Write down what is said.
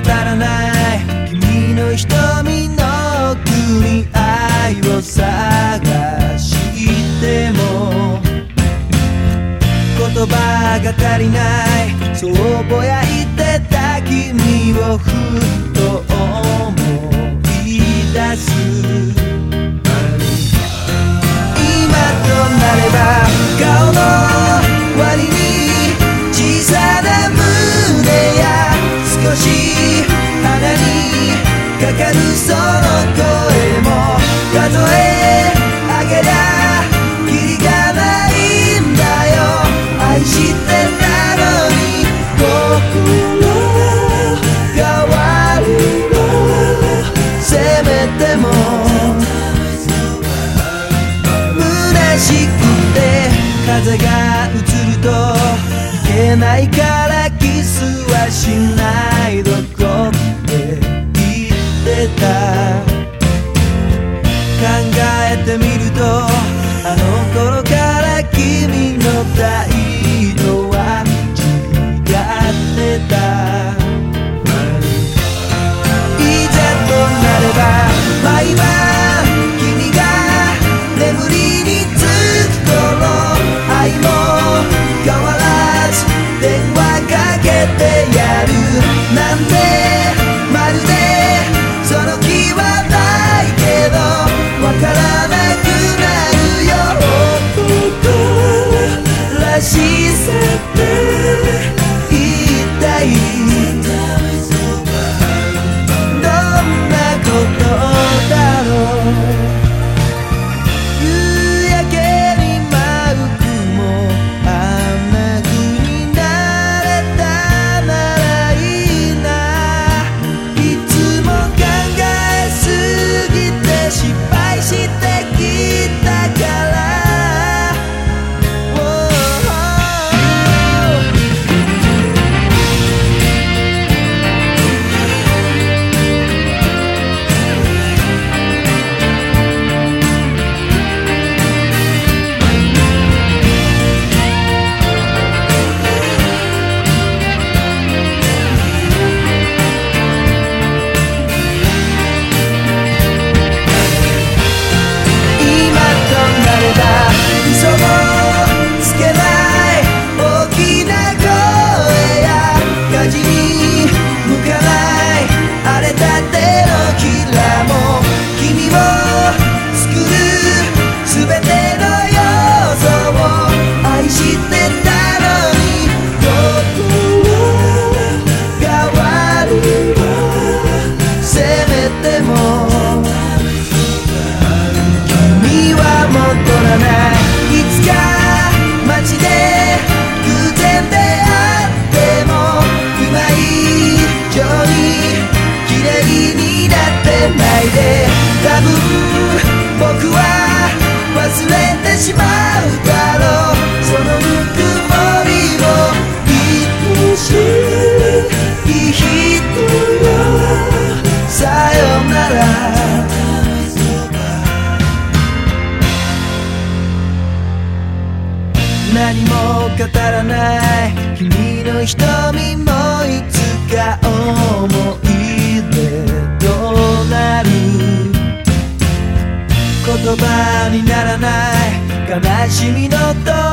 らない。君の瞳の奥に愛を探しても。言葉が足りない。そうぼやいてた君をふっと思い出す。今となれば顔の割に小さな胸や少しないからキスはしないどこって言ってた。考えてみるとあの頃から君の大 said, 何も語らない。君の瞳もいつか思い出となる？言葉にならない。悲しみの扉